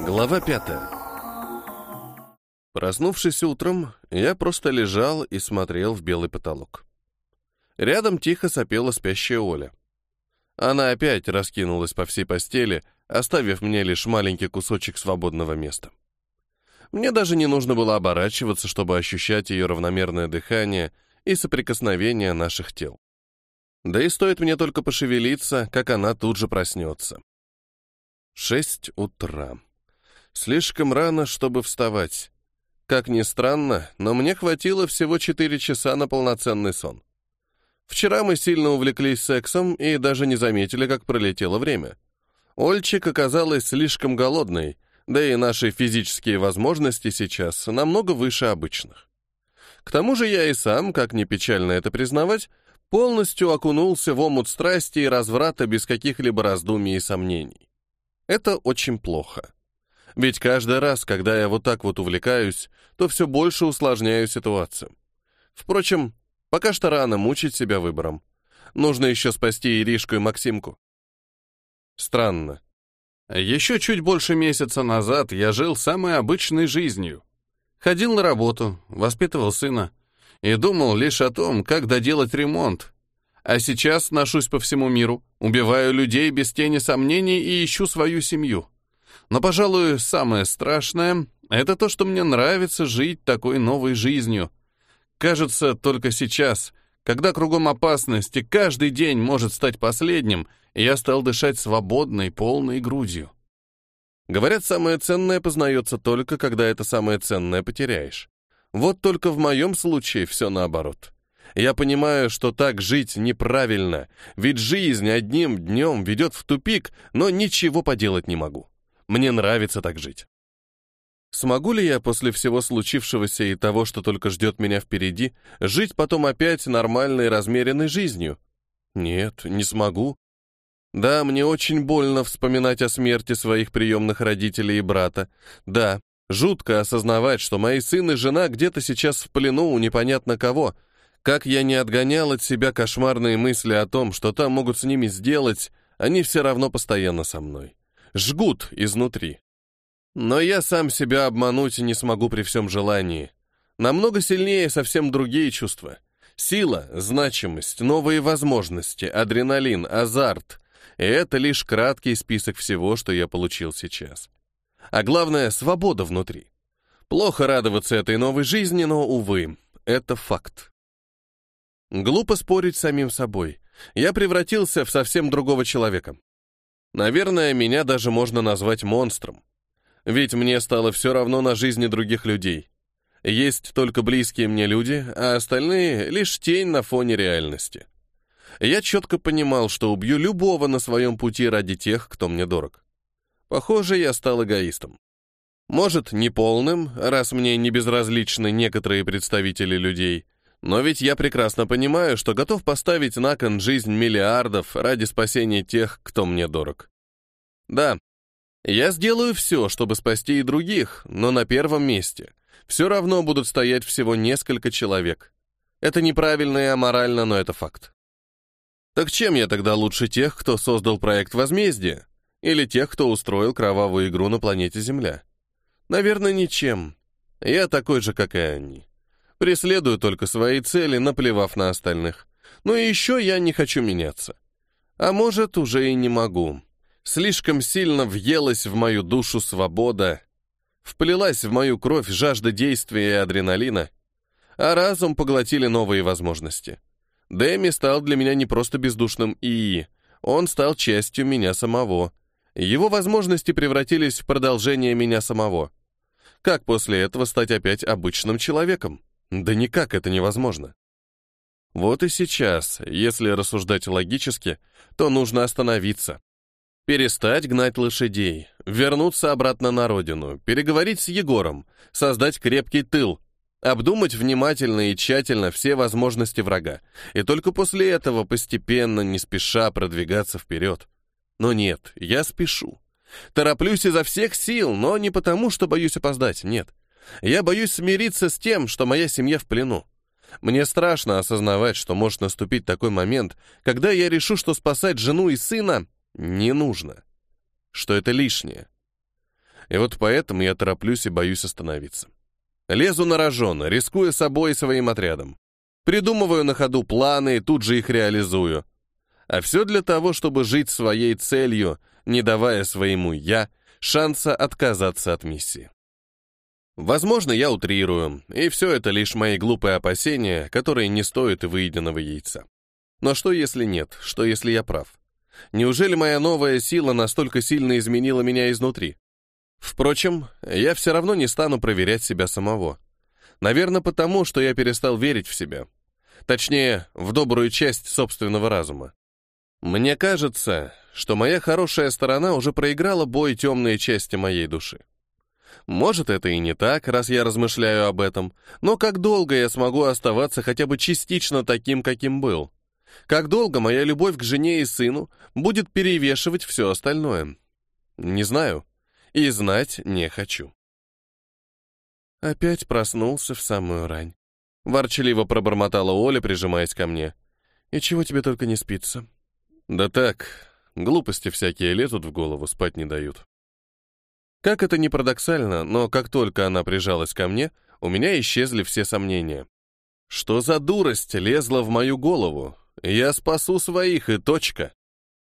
Глава пятая. Проснувшись утром, я просто лежал и смотрел в белый потолок. Рядом тихо сопела спящая Оля. Она опять раскинулась по всей постели, оставив мне лишь маленький кусочек свободного места. Мне даже не нужно было оборачиваться, чтобы ощущать ее равномерное дыхание и соприкосновение наших тел. Да и стоит мне только пошевелиться, как она тут же проснется. Шесть утра. Слишком рано, чтобы вставать. Как ни странно, но мне хватило всего четыре часа на полноценный сон. Вчера мы сильно увлеклись сексом и даже не заметили, как пролетело время. Ольчик оказалась слишком голодной, да и наши физические возможности сейчас намного выше обычных. К тому же я и сам, как ни печально это признавать, полностью окунулся в омут страсти и разврата без каких-либо раздумий и сомнений. Это очень плохо. Ведь каждый раз, когда я вот так вот увлекаюсь, то все больше усложняю ситуацию. Впрочем, пока что рано мучить себя выбором. Нужно еще спасти Иришку и Максимку. Странно. Еще чуть больше месяца назад я жил самой обычной жизнью. Ходил на работу, воспитывал сына и думал лишь о том, как доделать ремонт. А сейчас ношусь по всему миру, убиваю людей без тени сомнений и ищу свою семью. Но, пожалуй, самое страшное — это то, что мне нравится жить такой новой жизнью. Кажется, только сейчас, когда кругом опасности, каждый день может стать последним, я стал дышать свободной, полной грудью. Говорят, самое ценное познается только, когда это самое ценное потеряешь. Вот только в моем случае все наоборот. Я понимаю, что так жить неправильно, ведь жизнь одним днем ведет в тупик, но ничего поделать не могу. Мне нравится так жить. Смогу ли я после всего случившегося и того, что только ждет меня впереди, жить потом опять нормальной размеренной жизнью? Нет, не смогу. Да, мне очень больно вспоминать о смерти своих приемных родителей и брата. Да, жутко осознавать, что мои сын и жена где-то сейчас в плену у непонятно кого. Как я не отгонял от себя кошмарные мысли о том, что там могут с ними сделать, они все равно постоянно со мной жгут изнутри. Но я сам себя обмануть не смогу при всем желании. Намного сильнее совсем другие чувства. Сила, значимость, новые возможности, адреналин, азарт. И это лишь краткий список всего, что я получил сейчас. А главное, свобода внутри. Плохо радоваться этой новой жизни, но, увы, это факт. Глупо спорить с самим собой. Я превратился в совсем другого человека. Наверное, меня даже можно назвать монстром. Ведь мне стало все равно на жизни других людей. Есть только близкие мне люди, а остальные — лишь тень на фоне реальности. Я четко понимал, что убью любого на своем пути ради тех, кто мне дорог. Похоже, я стал эгоистом. Может, не полным, раз мне не безразличны некоторые представители людей, но ведь я прекрасно понимаю, что готов поставить на кон жизнь миллиардов ради спасения тех, кто мне дорог. Да, я сделаю все, чтобы спасти и других, но на первом месте все равно будут стоять всего несколько человек. Это неправильно и аморально, но это факт. Так чем я тогда лучше тех, кто создал проект возмездия? Или тех, кто устроил кровавую игру на планете Земля? Наверное, ничем. Я такой же, как и они. Преследую только свои цели, наплевав на остальных. Ну и еще я не хочу меняться. А может, уже и не могу. Слишком сильно въелась в мою душу свобода, вплелась в мою кровь жажда действия и адреналина, а разум поглотили новые возможности. Дэми стал для меня не просто бездушным ИИ, он стал частью меня самого. Его возможности превратились в продолжение меня самого. Как после этого стать опять обычным человеком? Да никак это невозможно. Вот и сейчас, если рассуждать логически, то нужно остановиться. Перестать гнать лошадей, вернуться обратно на родину, переговорить с Егором, создать крепкий тыл, обдумать внимательно и тщательно все возможности врага, и только после этого постепенно, не спеша продвигаться вперед. Но нет, я спешу. Тороплюсь изо всех сил, но не потому, что боюсь опоздать, нет. Я боюсь смириться с тем, что моя семья в плену. Мне страшно осознавать, что может наступить такой момент, когда я решу, что спасать жену и сына не нужно. Что это лишнее. И вот поэтому я тороплюсь и боюсь остановиться. Лезу на рожон, рискуя собой и своим отрядом. Придумываю на ходу планы и тут же их реализую. А все для того, чтобы жить своей целью, не давая своему «я» шанса отказаться от миссии. Возможно, я утрирую, и все это лишь мои глупые опасения, которые не стоят и выеденного яйца. Но что если нет? Что если я прав? Неужели моя новая сила настолько сильно изменила меня изнутри? Впрочем, я все равно не стану проверять себя самого. Наверное, потому, что я перестал верить в себя. Точнее, в добрую часть собственного разума. Мне кажется, что моя хорошая сторона уже проиграла бой темные части моей души. Может, это и не так, раз я размышляю об этом, но как долго я смогу оставаться хотя бы частично таким, каким был? Как долго моя любовь к жене и сыну будет перевешивать все остальное? Не знаю. И знать не хочу. Опять проснулся в самую рань. Ворчаливо пробормотала Оля, прижимаясь ко мне. «И чего тебе только не спится?» Да так, глупости всякие лезут в голову, спать не дают. Как это ни парадоксально, но как только она прижалась ко мне, у меня исчезли все сомнения. Что за дурость лезла в мою голову? Я спасу своих и точка.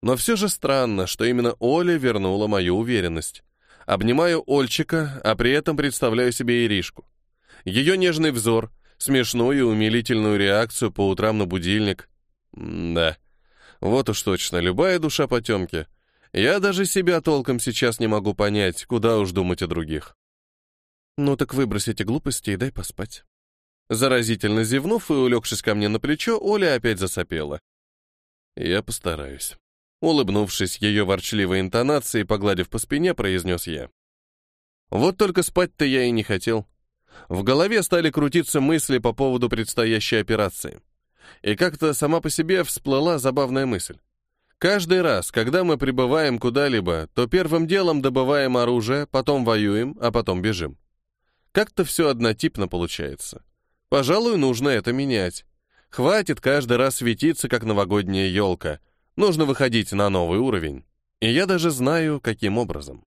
Но все же странно, что именно Оля вернула мою уверенность. Обнимаю Ольчика, а при этом представляю себе Иришку. Ее нежный взор, смешную и умилительную реакцию по утрам на будильник. М да. Вот уж точно, любая душа потемки. Я даже себя толком сейчас не могу понять, куда уж думать о других. Ну так выбрось эти глупости и дай поспать. Заразительно зевнув и улегшись ко мне на плечо, Оля опять засопела. Я постараюсь. Улыбнувшись ее ворчливой интонацией, погладив по спине, произнес я. Вот только спать-то я и не хотел. В голове стали крутиться мысли по поводу предстоящей операции. И как-то сама по себе всплыла забавная мысль. Каждый раз, когда мы прибываем куда-либо, то первым делом добываем оружие, потом воюем, а потом бежим. Как-то все однотипно получается. Пожалуй, нужно это менять. Хватит каждый раз светиться, как новогодняя елка. Нужно выходить на новый уровень. И я даже знаю, каким образом.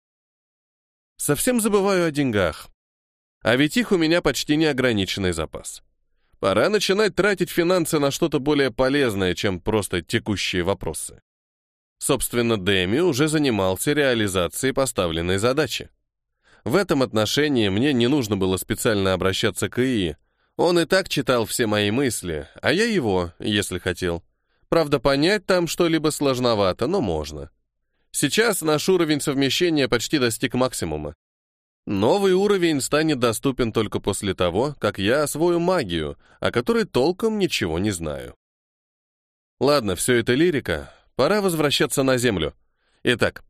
Совсем забываю о деньгах. А ведь их у меня почти неограниченный запас. Пора начинать тратить финансы на что-то более полезное, чем просто текущие вопросы. Собственно, Дэми уже занимался реализацией поставленной задачи. В этом отношении мне не нужно было специально обращаться к ИИ. Он и так читал все мои мысли, а я его, если хотел. Правда, понять там что-либо сложновато, но можно. Сейчас наш уровень совмещения почти достиг максимума. Новый уровень станет доступен только после того, как я освою магию, о которой толком ничего не знаю. Ладно, все это лирика, пора возвращаться на Землю. Итак,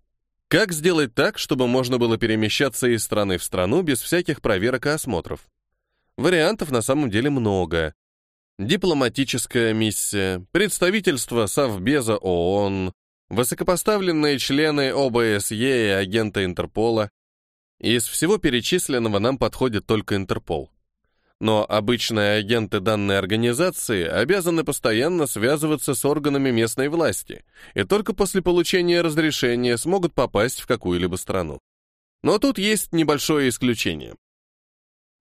как сделать так, чтобы можно было перемещаться из страны в страну без всяких проверок и осмотров? Вариантов на самом деле много. Дипломатическая миссия, представительство Совбеза ООН, высокопоставленные члены ОБСЕ и агенты Интерпола, из всего перечисленного нам подходит только Интерпол. Но обычные агенты данной организации обязаны постоянно связываться с органами местной власти и только после получения разрешения смогут попасть в какую-либо страну. Но тут есть небольшое исключение.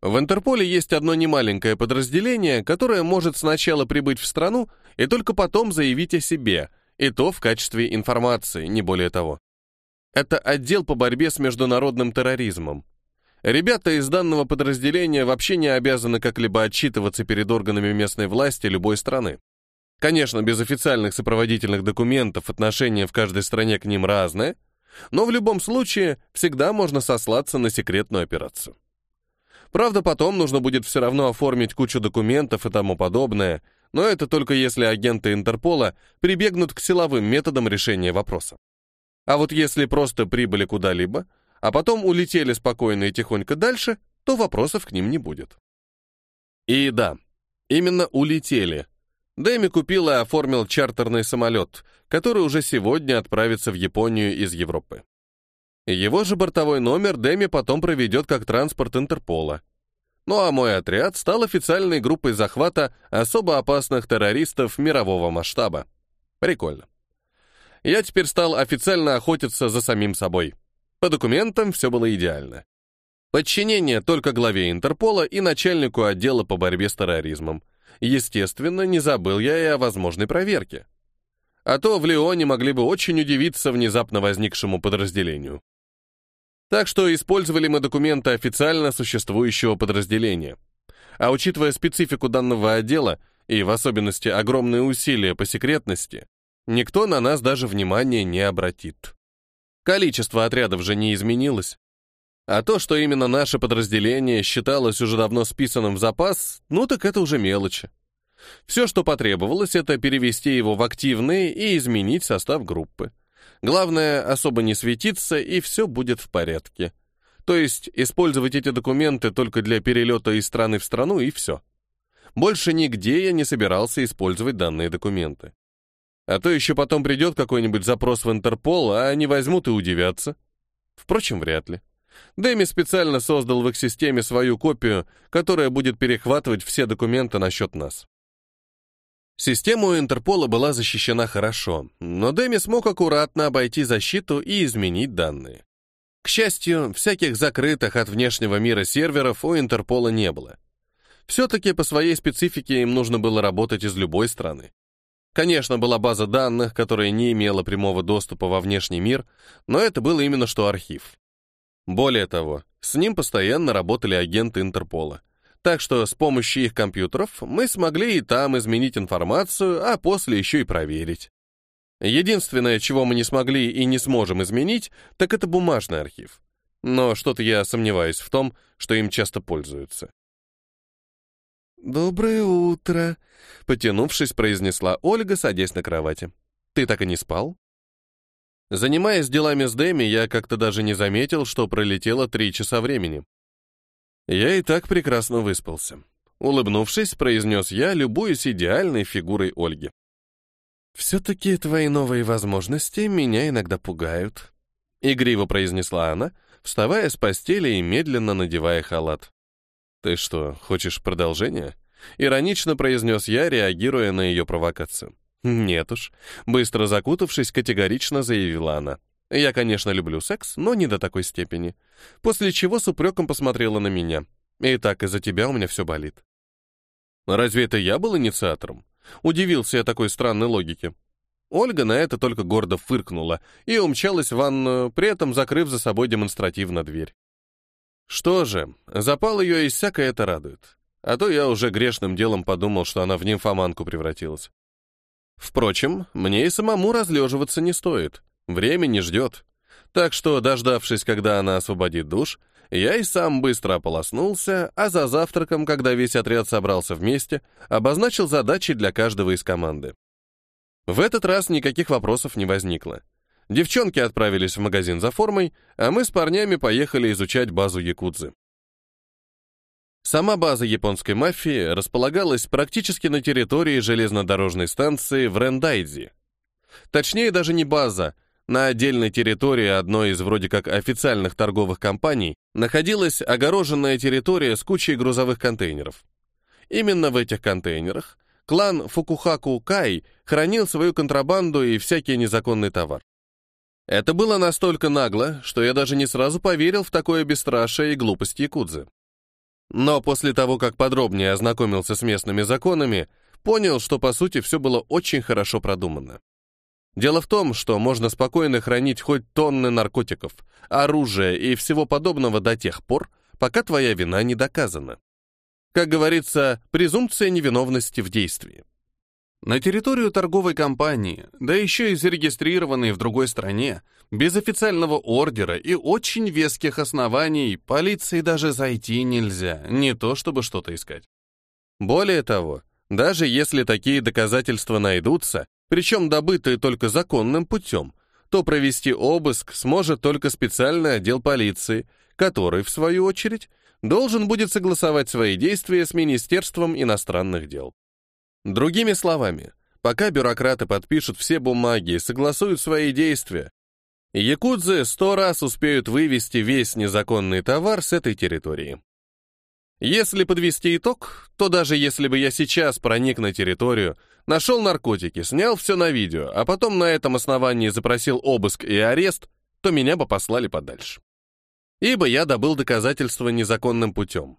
В Интерполе есть одно немаленькое подразделение, которое может сначала прибыть в страну и только потом заявить о себе, и то в качестве информации, не более того. Это отдел по борьбе с международным терроризмом. Ребята из данного подразделения вообще не обязаны как-либо отчитываться перед органами местной власти любой страны. Конечно, без официальных сопроводительных документов отношение в каждой стране к ним разное, но в любом случае всегда можно сослаться на секретную операцию. Правда, потом нужно будет все равно оформить кучу документов и тому подобное, но это только если агенты Интерпола прибегнут к силовым методам решения вопроса. А вот если просто прибыли куда-либо, а потом улетели спокойно и тихонько дальше, то вопросов к ним не будет. И да, именно улетели. Дэми купил и оформил чартерный самолет, который уже сегодня отправится в Японию из Европы. Его же бортовой номер Дэми потом проведет как транспорт Интерпола. Ну а мой отряд стал официальной группой захвата особо опасных террористов мирового масштаба. Прикольно я теперь стал официально охотиться за самим собой. По документам все было идеально. Подчинение только главе Интерпола и начальнику отдела по борьбе с терроризмом. Естественно, не забыл я и о возможной проверке. А то в Леоне могли бы очень удивиться внезапно возникшему подразделению. Так что использовали мы документы официально существующего подразделения. А учитывая специфику данного отдела и в особенности огромные усилия по секретности, никто на нас даже внимания не обратит. Количество отрядов же не изменилось. А то, что именно наше подразделение считалось уже давно списанным в запас, ну так это уже мелочи. Все, что потребовалось, это перевести его в активные и изменить состав группы. Главное, особо не светиться, и все будет в порядке. То есть использовать эти документы только для перелета из страны в страну, и все. Больше нигде я не собирался использовать данные документы. А то еще потом придет какой-нибудь запрос в Интерпол, а они возьмут и удивятся. Впрочем, вряд ли. Дэми специально создал в их системе свою копию, которая будет перехватывать все документы насчет нас. Система у Интерпола была защищена хорошо, но Дэми смог аккуратно обойти защиту и изменить данные. К счастью, всяких закрытых от внешнего мира серверов у Интерпола не было. Все-таки по своей специфике им нужно было работать из любой страны. Конечно, была база данных, которая не имела прямого доступа во внешний мир, но это было именно что архив. Более того, с ним постоянно работали агенты Интерпола. Так что с помощью их компьютеров мы смогли и там изменить информацию, а после еще и проверить. Единственное, чего мы не смогли и не сможем изменить, так это бумажный архив. Но что-то я сомневаюсь в том, что им часто пользуются. «Доброе утро», — потянувшись, произнесла Ольга, садясь на кровати. «Ты так и не спал?» Занимаясь делами с Дэми, я как-то даже не заметил, что пролетело три часа времени. Я и так прекрасно выспался. Улыбнувшись, произнес я, любуясь идеальной фигурой Ольги. «Все-таки твои новые возможности меня иногда пугают», — игриво произнесла она, вставая с постели и медленно надевая халат. «Ты что, хочешь продолжения?» Иронично произнес я, реагируя на ее провокацию. «Нет уж», — быстро закутавшись, категорично заявила она. «Я, конечно, люблю секс, но не до такой степени». После чего с упреком посмотрела на меня. «И так из-за тебя у меня все болит». «Разве это я был инициатором?» Удивился я такой странной логике. Ольга на это только гордо фыркнула и умчалась в ванную, при этом закрыв за собой демонстративно дверь. Что же, запал ее и всякое это радует. А то я уже грешным делом подумал, что она в нимфоманку превратилась. Впрочем, мне и самому разлеживаться не стоит. Время не ждет. Так что, дождавшись, когда она освободит душ, я и сам быстро ополоснулся, а за завтраком, когда весь отряд собрался вместе, обозначил задачи для каждого из команды. В этот раз никаких вопросов не возникло. Девчонки отправились в магазин за формой, а мы с парнями поехали изучать базу Якудзы. Сама база японской мафии располагалась практически на территории железнодорожной станции в Рендайдзи. Точнее, даже не база, на отдельной территории одной из вроде как официальных торговых компаний находилась огороженная территория с кучей грузовых контейнеров. Именно в этих контейнерах клан Фукухаку Кай хранил свою контрабанду и всякий незаконный товар. Это было настолько нагло, что я даже не сразу поверил в такое бесстрашие и глупость якудзы. Но после того, как подробнее ознакомился с местными законами, понял, что по сути все было очень хорошо продумано. Дело в том, что можно спокойно хранить хоть тонны наркотиков, оружия и всего подобного до тех пор, пока твоя вина не доказана. Как говорится, презумпция невиновности в действии. На территорию торговой компании, да еще и зарегистрированной в другой стране, без официального ордера и очень веских оснований, полиции даже зайти нельзя, не то чтобы что-то искать. Более того, даже если такие доказательства найдутся, причем добытые только законным путем, то провести обыск сможет только специальный отдел полиции, который, в свою очередь, должен будет согласовать свои действия с Министерством иностранных дел. Другими словами, пока бюрократы подпишут все бумаги и согласуют свои действия, якудзы сто раз успеют вывести весь незаконный товар с этой территории. Если подвести итог, то даже если бы я сейчас проник на территорию, нашел наркотики, снял все на видео, а потом на этом основании запросил обыск и арест, то меня бы послали подальше. Ибо я добыл доказательства незаконным путем.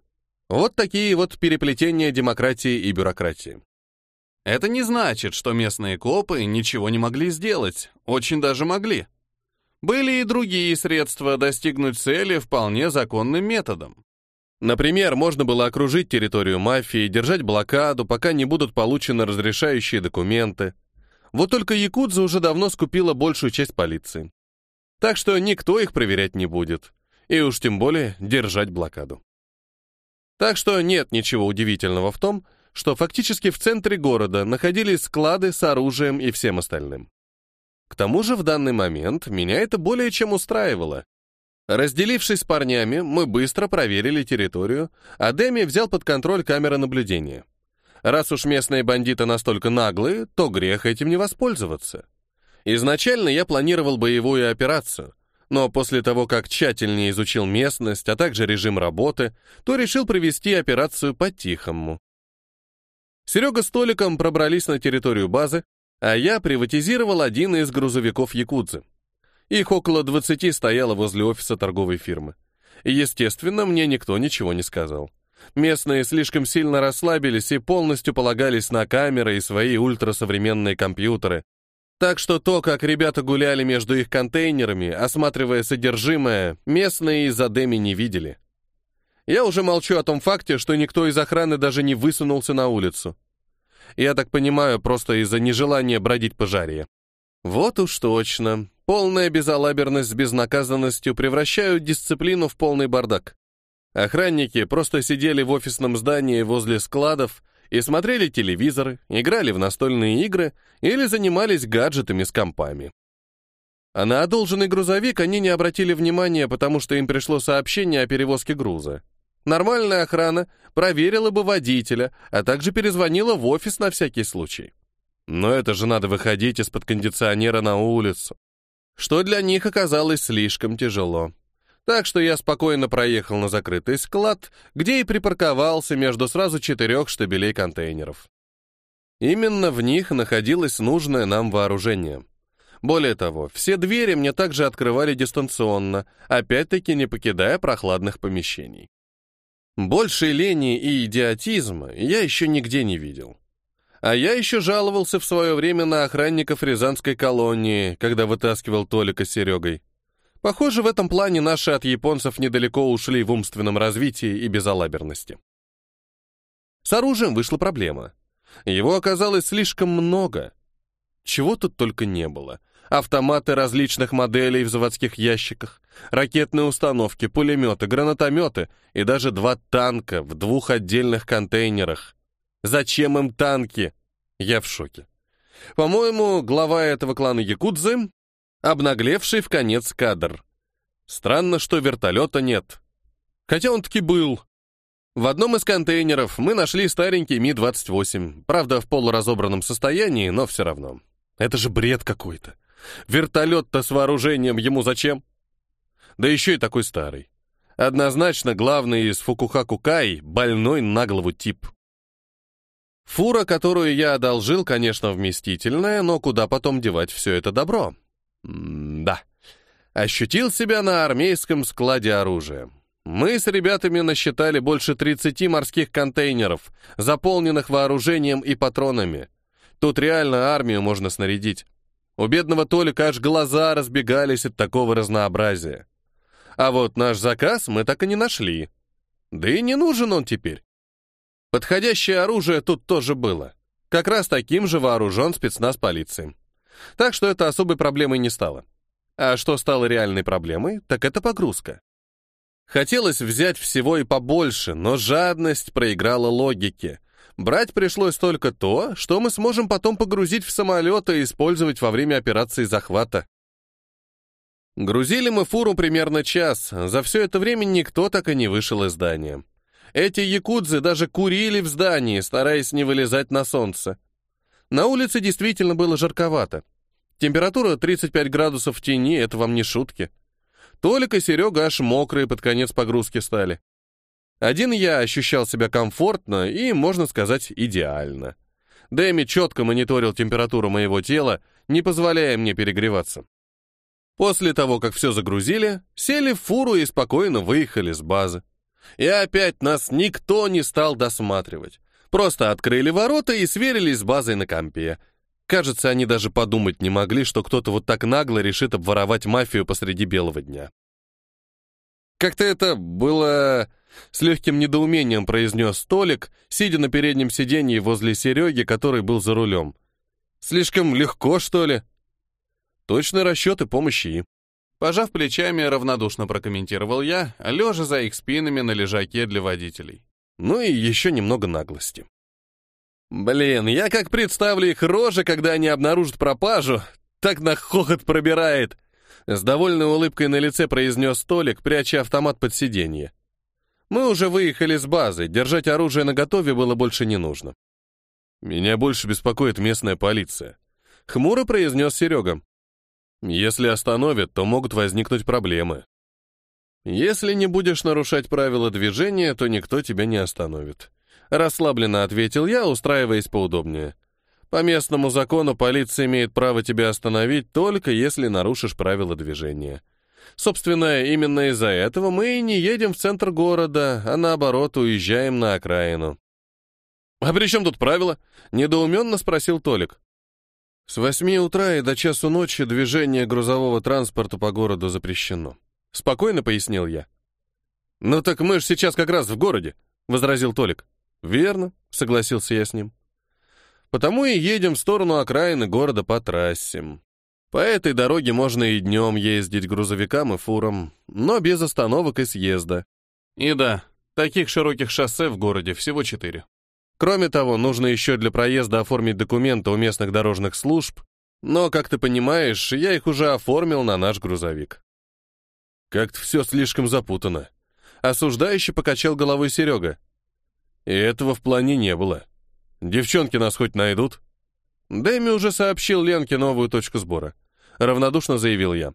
Вот такие вот переплетения демократии и бюрократии. Это не значит, что местные копы ничего не могли сделать, очень даже могли. Были и другие средства достигнуть цели вполне законным методом. Например, можно было окружить территорию мафии, держать блокаду, пока не будут получены разрешающие документы. Вот только Якудза уже давно скупила большую часть полиции. Так что никто их проверять не будет. И уж тем более держать блокаду. Так что нет ничего удивительного в том, что фактически в центре города находились склады с оружием и всем остальным. К тому же в данный момент меня это более чем устраивало. Разделившись с парнями, мы быстро проверили территорию, а Дэми взял под контроль камеры наблюдения. Раз уж местные бандиты настолько наглые, то грех этим не воспользоваться. Изначально я планировал боевую операцию, но после того, как тщательнее изучил местность, а также режим работы, то решил провести операцию по-тихому. Серега с Толиком пробрались на территорию базы, а я приватизировал один из грузовиков Якудзы. Их около 20 стояло возле офиса торговой фирмы. Естественно, мне никто ничего не сказал. Местные слишком сильно расслабились и полностью полагались на камеры и свои ультрасовременные компьютеры. Так что то, как ребята гуляли между их контейнерами, осматривая содержимое, местные из-за Деми не видели. Я уже молчу о том факте, что никто из охраны даже не высунулся на улицу. Я так понимаю, просто из-за нежелания бродить по жаре. Вот уж точно. Полная безалаберность с безнаказанностью превращают дисциплину в полный бардак. Охранники просто сидели в офисном здании возле складов и смотрели телевизоры, играли в настольные игры или занимались гаджетами с компами. А на одолженный грузовик они не обратили внимания, потому что им пришло сообщение о перевозке груза. Нормальная охрана проверила бы водителя, а также перезвонила в офис на всякий случай. Но это же надо выходить из-под кондиционера на улицу, что для них оказалось слишком тяжело. Так что я спокойно проехал на закрытый склад, где и припарковался между сразу четырех штабелей контейнеров. Именно в них находилось нужное нам вооружение. Более того, все двери мне также открывали дистанционно, опять-таки не покидая прохладных помещений. Большей лени и идиотизма я еще нигде не видел. А я еще жаловался в свое время на охранников Рязанской колонии, когда вытаскивал Толика с Серегой. Похоже, в этом плане наши от японцев недалеко ушли в умственном развитии и безалаберности. С оружием вышла проблема. Его оказалось слишком много. Чего тут только не было. Автоматы различных моделей в заводских ящиках, ракетные установки, пулеметы, гранатометы и даже два танка в двух отдельных контейнерах. Зачем им танки? Я в шоке. По-моему, глава этого клана Якудзы Обнаглевший в конец кадр. Странно, что вертолета нет. Хотя он таки был. В одном из контейнеров мы нашли старенький Ми-28, правда, в полуразобранном состоянии, но все равно. Это же бред какой-то. Вертолет-то с вооружением ему зачем? Да еще и такой старый. Однозначно главный из Фукухаку Кай — больной на голову тип. Фура, которую я одолжил, конечно, вместительная, но куда потом девать все это добро? да. Ощутил себя на армейском складе оружия. Мы с ребятами насчитали больше 30 морских контейнеров, заполненных вооружением и патронами. Тут реально армию можно снарядить. У бедного Толика аж глаза разбегались от такого разнообразия. А вот наш заказ мы так и не нашли. Да и не нужен он теперь. Подходящее оружие тут тоже было. Как раз таким же вооружен спецназ полиции. Так что это особой проблемой не стало. А что стало реальной проблемой, так это погрузка. Хотелось взять всего и побольше, но жадность проиграла логике. Брать пришлось только то, что мы сможем потом погрузить в самолет и использовать во время операции захвата. Грузили мы фуру примерно час, за все это время никто так и не вышел из здания. Эти якудзы даже курили в здании, стараясь не вылезать на солнце. На улице действительно было жарковато. Температура 35 градусов в тени — это вам не шутки. Толик и Серега аж мокрые под конец погрузки стали. Один я ощущал себя комфортно и, можно сказать, идеально. Дэми четко мониторил температуру моего тела, не позволяя мне перегреваться. После того, как все загрузили, сели в фуру и спокойно выехали с базы. И опять нас никто не стал досматривать. Просто открыли ворота и сверились с базой на компе. Кажется, они даже подумать не могли, что кто-то вот так нагло решит обворовать мафию посреди белого дня. Как-то это было... С легким недоумением произнес Толик, сидя на переднем сиденье возле Сереги, который был за рулем. «Слишком легко, что ли?» «Точно расчеты помощи». Пожав плечами, равнодушно прокомментировал я, лежа за их спинами на лежаке для водителей. Ну и еще немного наглости. Блин, я как представлю их рожи, когда они обнаружат пропажу, так на хохот пробирает. С довольной улыбкой на лице произнес Толик, пряча автомат под сиденье. Мы уже выехали с базы, держать оружие наготове было больше не нужно. «Меня больше беспокоит местная полиция», — хмуро произнес Серега. «Если остановят, то могут возникнуть проблемы. Если не будешь нарушать правила движения, то никто тебя не остановит», — расслабленно ответил я, устраиваясь поудобнее. «По местному закону полиция имеет право тебя остановить только если нарушишь правила движения». Собственно, именно из-за этого мы и не едем в центр города, а наоборот уезжаем на окраину. «А при чем тут правило?» — недоуменно спросил Толик. «С восьми утра и до часу ночи движение грузового транспорта по городу запрещено», — спокойно пояснил я. «Ну так мы же сейчас как раз в городе», — возразил Толик. «Верно», — согласился я с ним. «Потому и едем в сторону окраины города по трассе. По этой дороге можно и днем ездить грузовикам и фурам, но без остановок и съезда. И да, таких широких шоссе в городе всего четыре. Кроме того, нужно еще для проезда оформить документы у местных дорожных служб, но, как ты понимаешь, я их уже оформил на наш грузовик. Как-то все слишком запутано. Осуждающе покачал головой Серега. И этого в плане не было. Девчонки нас хоть найдут? Дэми уже сообщил Ленке новую точку сбора. Равнодушно заявил я.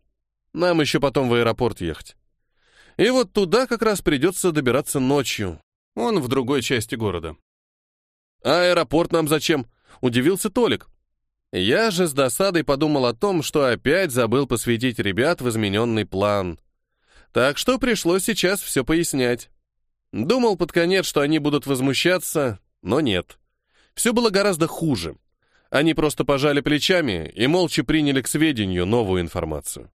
Нам еще потом в аэропорт ехать. И вот туда как раз придется добираться ночью. Он в другой части города. А аэропорт нам зачем? Удивился Толик. Я же с досадой подумал о том, что опять забыл посвятить ребят в измененный план. Так что пришлось сейчас все пояснять. Думал под конец, что они будут возмущаться, но нет. Все было гораздо хуже. Они просто пожали плечами и молча приняли к сведению новую информацию.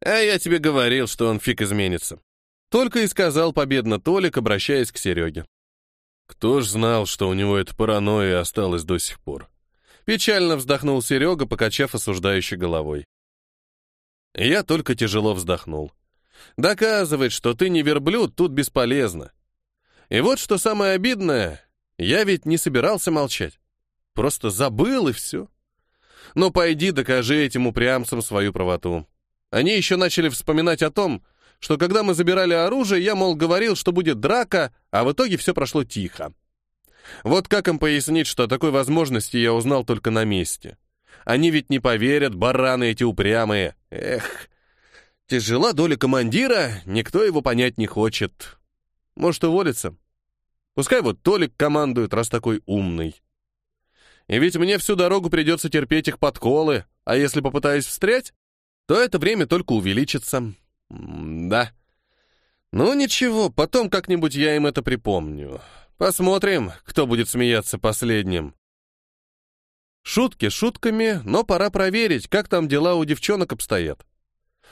«А я тебе говорил, что он фиг изменится», — только и сказал победно Толик, обращаясь к Сереге. Кто ж знал, что у него эта паранойя осталась до сих пор? Печально вздохнул Серега, покачав осуждающей головой. Я только тяжело вздохнул. Доказывать, что ты не верблюд, тут бесполезно. И вот что самое обидное, я ведь не собирался молчать. Просто забыл и все. Но пойди докажи этим упрямцам свою правоту. Они еще начали вспоминать о том, что когда мы забирали оружие, я, мол, говорил, что будет драка, а в итоге все прошло тихо. Вот как им пояснить, что о такой возможности я узнал только на месте? Они ведь не поверят, бараны эти упрямые. Эх, тяжела доля командира, никто его понять не хочет. Может, уволиться? Пускай вот Толик командует, раз такой умный. И ведь мне всю дорогу придется терпеть их подколы, а если попытаюсь встрять, то это время только увеличится. Да. Ну ничего, потом как-нибудь я им это припомню. Посмотрим, кто будет смеяться последним. Шутки шутками, но пора проверить, как там дела у девчонок обстоят.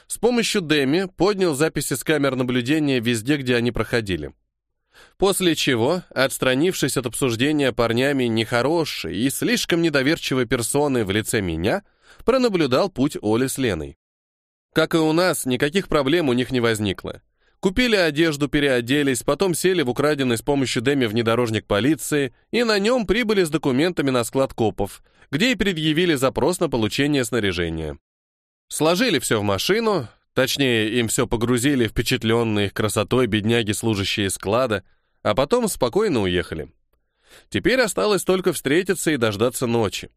С помощью Дэми поднял записи с камер наблюдения везде, где они проходили. После чего, отстранившись от обсуждения парнями нехорошей и слишком недоверчивой персоны в лице меня, пронаблюдал путь Оли с Леной. Как и у нас, никаких проблем у них не возникло. Купили одежду, переоделись, потом сели в украденный с помощью Дэми внедорожник полиции и на нем прибыли с документами на склад копов, где и предъявили запрос на получение снаряжения. Сложили все в машину, точнее, им все погрузили впечатленные их красотой бедняги, служащие склада, а потом спокойно уехали. Теперь осталось только встретиться и дождаться ночи.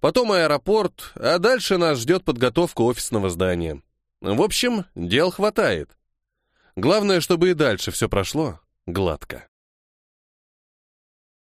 Потом аэропорт, а дальше нас ждет подготовка офисного здания. В общем, дел хватает. Главное, чтобы и дальше все прошло гладко.